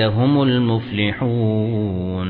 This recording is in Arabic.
هُمُ الْمُفْلِحُونَ.